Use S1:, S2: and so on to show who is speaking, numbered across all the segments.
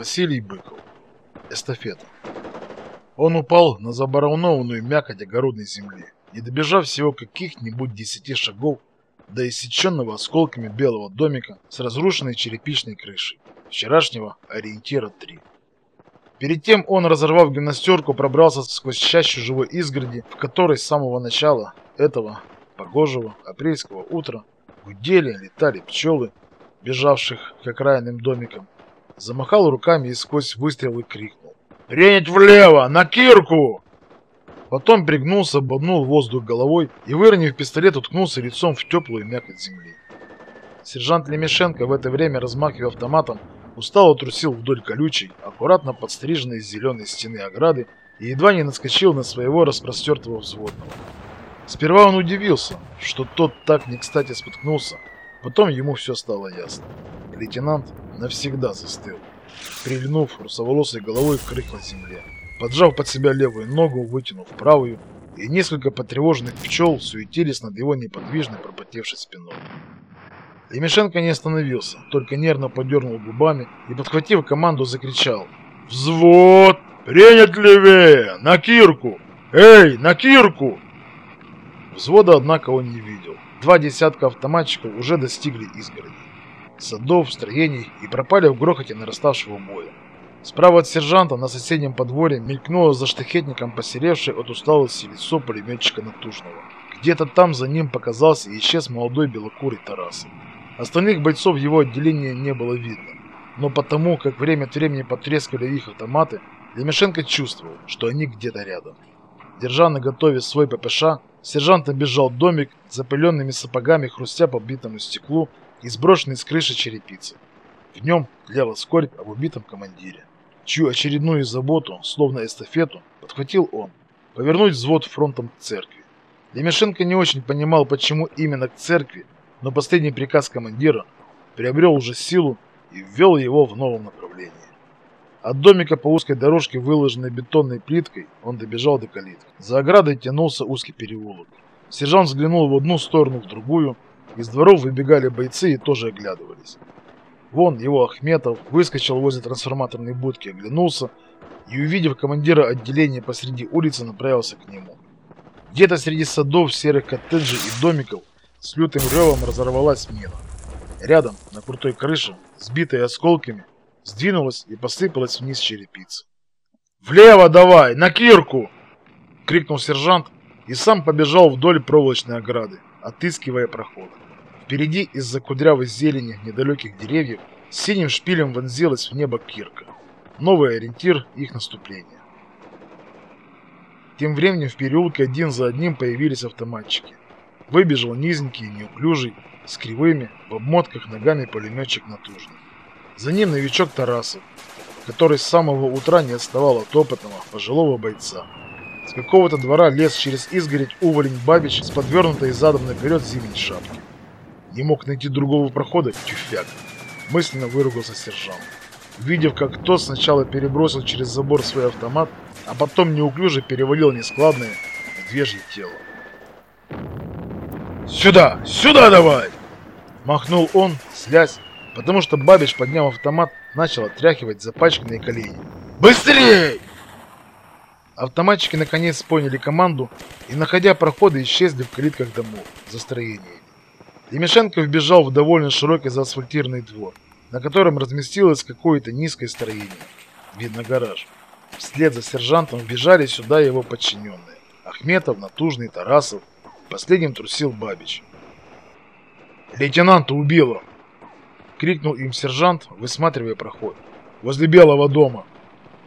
S1: Василий Быков. Эстафета. Он упал на забараунованную мякоть огородной земли, не добежав всего каких-нибудь десяти шагов до иссеченного осколками белого домика с разрушенной черепичной крышей, вчерашнего ориентира 3. Перед тем он, разорвав гимнастерку, пробрался сквозь чащу живой изгороди, в которой с самого начала этого погожего апрельского утра гудели, летали пчелы, бежавших к окраинным домикам, замахал руками и сквозь выстрелы крикнул. «Принять влево! На кирку!» Потом пригнулся, ободнул воздух головой и, выронив пистолет, уткнулся лицом в теплую мякоть земли. Сержант Лемешенко в это время, размахивая автоматом, устало трусил вдоль колючей, аккуратно подстриженной зеленой стены ограды и едва не наскочил на своего распростертого взводного. Сперва он удивился, что тот так не кстати споткнулся, потом ему все стало ясно. Лейтенант навсегда застыл, прильнув русоволосой головой к рыхлой земле. Поджав под себя левую ногу, вытянув правую, и несколько потревоженных пчел суетились над его неподвижной пропотевшей спиной. Лемешенко не остановился, только нервно подернул губами и, подхватив команду, закричал «Взвод! Принять левее! На кирку! Эй, на кирку!» Взвода, однако, он не видел. Два десятка автоматчиков уже достигли изгороди, садов, строений и пропали в грохоте нараставшего боя. Справа от сержанта на соседнем подворье мелькнуло за штахетником посеревшее от усталости лицо пулеметчика Натужного. Где-то там за ним показался и исчез молодой белокурый Тарасов. Остальных бойцов его отделения не было видно, но потому, как время от времени потрескали их автоматы, Лемешенко чувствовал, что они где-то рядом. Держа на готове свой ППШ, сержант обежал домик запыленными сапогами, хрустя по битому стеклу и сброшенной с крыши черепицы. В нем тлела скорбь об убитом командире, чью очередную заботу, словно эстафету, подхватил он, повернуть взвод фронтом к церкви. Лемешенко не очень понимал, почему именно к церкви, но последний приказ командира приобрел уже силу и ввел его в новом направлении. От домика по узкой дорожке, выложенной бетонной плиткой, он добежал до калитки. За оградой тянулся узкий переулок. Сержант взглянул в одну сторону, в другую. Из дворов выбегали бойцы и тоже оглядывались. Вон его Ахметов выскочил возле трансформаторной будки, оглянулся и, увидев командира отделения посреди улицы, направился к нему. Где-то среди садов, серых коттеджей и домиков с лютым ревом разорвалась мина. Рядом, на крутой крыше, сбитая осколками, сдвинулась и посыпалась вниз черепица. «Влево давай, на кирку!» — крикнул сержант и сам побежал вдоль проволочной ограды, отыскивая проход. Впереди из-за кудрявой зелени недалеких деревьев синим шпилем вонзилась в небо кирка. Новый ориентир их наступления. Тем временем в переулке один за одним появились автоматчики. Выбежал низенький неуклюжий, с кривыми, в обмотках ногами пулеметчик натужный. За ним новичок Тарасов, который с самого утра не отставал от опытного, пожилого бойца. С какого-то двора лез через изгородь уволень Бабич с подвернутой задом наперед зимней шапки. Не мог найти другого прохода, тюфяк. Мысленно выругался сержант. Увидев, как тот сначала перебросил через забор свой автомат, а потом неуклюже перевалил нескладное медвежье тело. «Сюда! Сюда давай!» Махнул он, злясь, потому что Бабич, подняв автомат, начал отряхивать запачканные колени. «Быстрей!» Автоматчики наконец поняли команду и, находя проходы, исчезли в калитках домов, застроениями. Лемешенко вбежал в довольно широкий заасфальтированный двор, на котором разместилось какое-то низкое строение. Видно гараж. Вслед за сержантом вбежали сюда его подчиненные. Ахметов, Натужный, Тарасов, Последним трусил Бабич. «Лейтенанта убило!» Крикнул им сержант, высматривая проход. «Возле Белого дома!»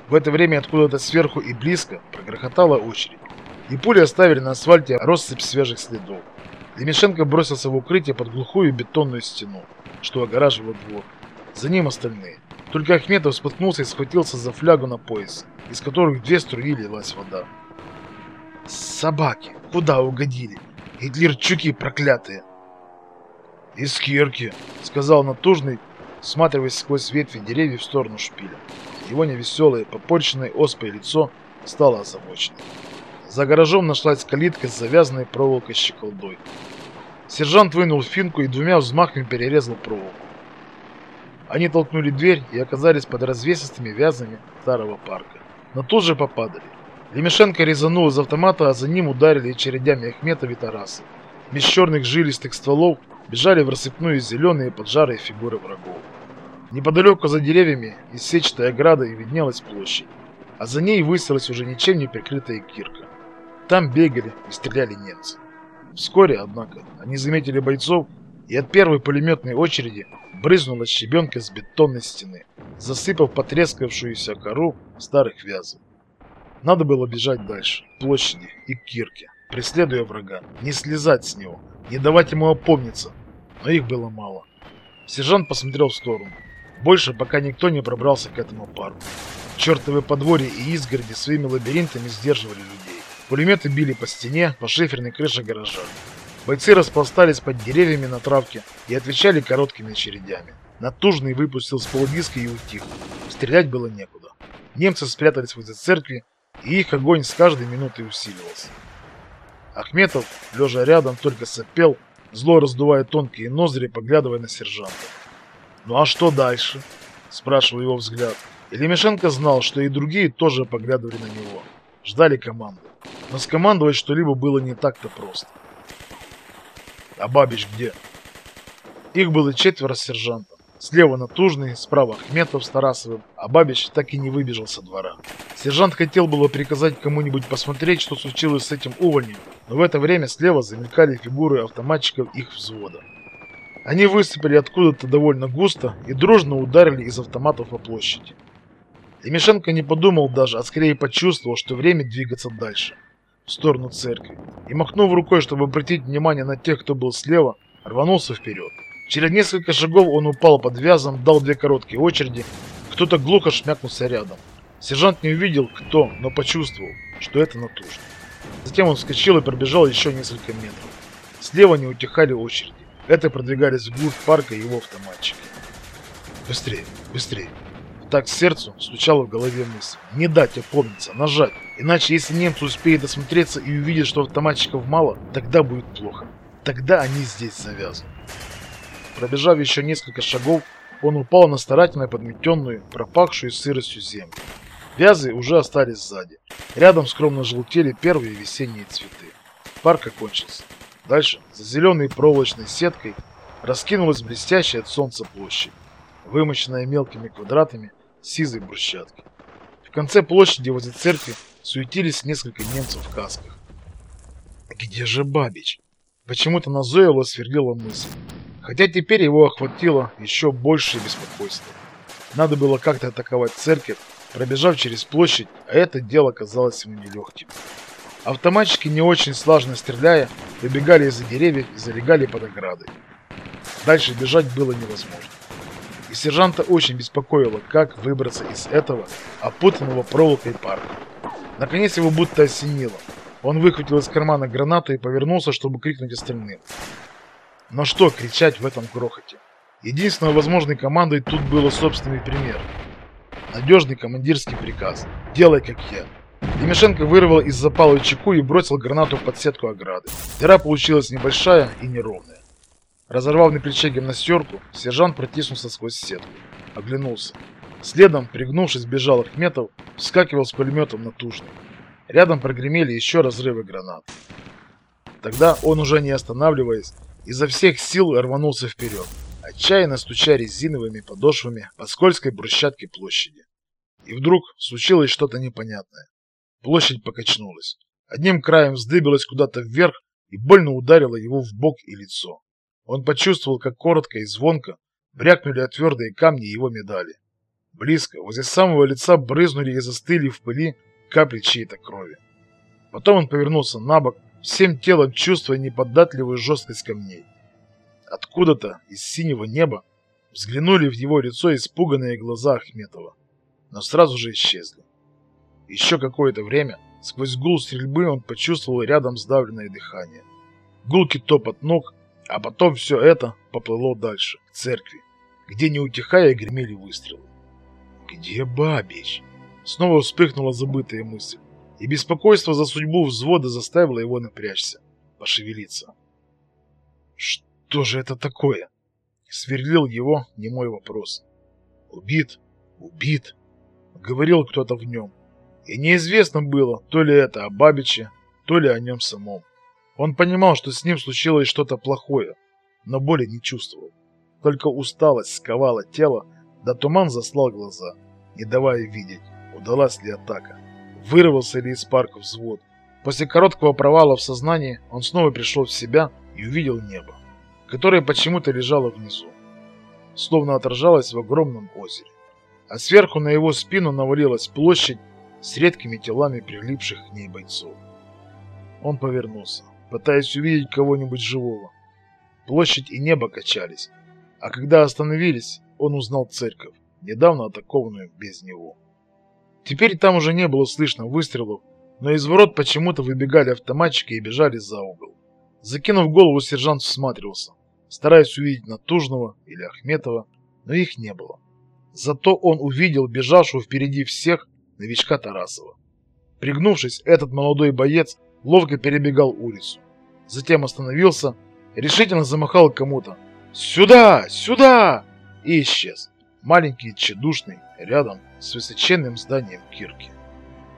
S1: В это время откуда-то сверху и близко прогрохотала очередь. И пули оставили на асфальте россыпь свежих следов. Лемешенко бросился в укрытие под глухую бетонную стену, что огораживало двор. За ним остальные. Только Ахметов споткнулся и схватился за флягу на пояс, из которых две струи лилась вода. «Собаки! Куда угодили?» Гитлерчуки проклятые. Из кирки, сказал натужный, всматриваясь сквозь ветви деревьев в сторону шпиля. Его невеселое, попорченное оспой лицо стало озабоченным. За гаражом нашлась калитка с завязанной проволокой щеколдой. Сержант вынул финку и двумя взмахами перерезал проволоку. Они толкнули дверь и оказались под развесистыми вязами старого парка. Но тут же попадали. Лемешенко резанул из автомата, а за ним ударили очередями Ахметов и Тарасов. Без черных жилистых стволов бежали в рассыпную зеленые поджарые фигуры врагов. Неподалеку за деревьями из сетчатой ограды виднелась площадь, а за ней высилась уже ничем не прикрытая кирка. Там бегали и стреляли немцы. Вскоре, однако, они заметили бойцов, и от первой пулеметной очереди брызнула щебенка с бетонной стены, засыпав потрескавшуюся кору старых вязов. Надо было бежать дальше, к площади и к кирке, преследуя врага, не слезать с него, не давать ему опомниться, но их было мало. Сержант посмотрел в сторону. Больше пока никто не пробрался к этому парку. Чертовы подворья и изгороди своими лабиринтами сдерживали людей. Пулеметы били по стене, по шиферной крыше гаража. Бойцы распластались под деревьями на травке и отвечали короткими очередями. Натужный выпустил с полудиска и утих. Стрелять было некуда. Немцы спрятались возле церкви, и их огонь с каждой минутой усиливался. Ахметов, лежа рядом, только сопел, зло раздувая тонкие ноздри, поглядывая на сержанта. «Ну а что дальше?» – спрашивал его взгляд. И знал, что и другие тоже поглядывали на него. Ждали команды. Но скомандовать что-либо было не так-то просто. «А Бабич где?» Их было четверо сержантов. Слева Натужный, справа Ахметов с Тарасовым, а Бабич так и не выбежал со двора. Сержант хотел было приказать кому-нибудь посмотреть, что случилось с этим увольнем, но в это время слева замелькали фигуры автоматчиков их взвода. Они высыпали откуда-то довольно густо и дружно ударили из автоматов по площади. Тимошенко не подумал даже, а скорее почувствовал, что время двигаться дальше, в сторону церкви, и махнув рукой, чтобы обратить внимание на тех, кто был слева, рванулся вперед. Через несколько шагов он упал под вязом, дал две короткие очереди, кто-то глухо шмякнулся рядом. Сержант не увидел, кто, но почувствовал, что это натужно. Затем он вскочил и пробежал еще несколько метров. Слева не утихали очереди. Это продвигались вглубь парка его автоматчики. Быстрее, быстрее. Так сердцу стучало в голове мысль. Не дать опомниться, нажать. Иначе, если немцы успеют осмотреться и увидят, что автоматчиков мало, тогда будет плохо. Тогда они здесь завязнут. Пробежав еще несколько шагов, он упал на старательно подметенную, пропахшую сыростью землю. Вязы уже остались сзади. Рядом скромно желтели первые весенние цветы. Парк окончился. Дальше, за зеленой проволочной сеткой, раскинулась блестящая от солнца площадь, вымощенная мелкими квадратами сизой брусчатки. В конце площади возле церкви суетились несколько немцев в касках. Где же Бабич? Почему-то назойливо сверлила мысль. Хотя теперь его охватило еще большее беспокойство. Надо было как-то атаковать церковь, пробежав через площадь, а это дело казалось ему нелегким. Автоматчики, не очень слажно стреляя, выбегали из-за деревьев и залегали под оградой. Дальше бежать было невозможно. И сержанта очень беспокоило, как выбраться из этого опутанного проволокой парка. Наконец его будто осенило. Он выхватил из кармана гранату и повернулся, чтобы крикнуть остальным. Но что кричать в этом грохоте? Единственной возможной командой тут было собственный пример – Надежный командирский приказ. Делай, как я. Тимошенко вырвал из запала чеку и бросил гранату под сетку ограды. Дыра получилась небольшая и неровная. Разорвав на плече гимнастерку, сержант протиснулся сквозь сетку. Оглянулся. Следом, пригнувшись, бежал Ахметов, вскакивал с пулеметом на тужный. Рядом прогремели еще разрывы гранат. Тогда он, уже не останавливаясь, изо всех сил рванулся вперед отчаянно стуча резиновыми подошвами по скользкой брусчатке площади. И вдруг случилось что-то непонятное. Площадь покачнулась. Одним краем вздыбилась куда-то вверх и больно ударила его в бок и лицо. Он почувствовал, как коротко и звонко брякнули о твердые камни его медали. Близко, возле самого лица брызнули и застыли в пыли капли чьей-то крови. Потом он повернулся на бок, всем телом чувствуя неподатливую жесткость камней. Откуда-то из синего неба взглянули в его лицо испуганные глаза Ахметова, но сразу же исчезли. Еще какое-то время сквозь гул стрельбы он почувствовал рядом сдавленное дыхание. Гулкий топот ног, а потом все это поплыло дальше, к церкви, где не утихая гремели выстрелы. «Где Бабич?» Снова вспыхнула забытая мысль, и беспокойство за судьбу взвода заставило его напрячься, пошевелиться. «Что?» Же это такое? Сверлил его немой вопрос. Убит, убит, говорил кто-то в нем. И неизвестно было, то ли это о Бабиче, то ли о нем самом. Он понимал, что с ним случилось что-то плохое, но боли не чувствовал. Только усталость сковала тело, да туман заслал глаза, не давая видеть, удалась ли атака. Вырвался ли из парка взвод. После короткого провала в сознании он снова пришел в себя и увидел небо, которое почему-то лежало внизу, словно отражалось в огромном озере. А сверху на его спину навалилась площадь с редкими телами прилипших к ней бойцов. Он повернулся, пытаясь увидеть кого-нибудь живого. Площадь и небо качались, а когда остановились, он узнал церковь, недавно атакованную без него. Теперь там уже не было слышно выстрелов, но из ворот почему-то выбегали автоматчики и бежали за угол. Закинув голову, сержант всматривался, стараясь увидеть Натужного или Ахметова, но их не было. Зато он увидел бежавшего впереди всех новичка Тарасова. Пригнувшись, этот молодой боец ловко перебегал улицу. Затем остановился, решительно замахал кому-то. «Сюда! Сюда!» и исчез. Маленький, тщедушный, рядом с высоченным зданием Кирки.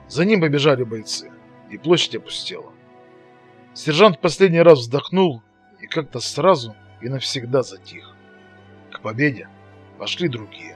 S1: За ним побежали бойцы, и площадь опустела. Сержант последний раз вздохнул и как-то сразу и навсегда затих. К победе пошли другие.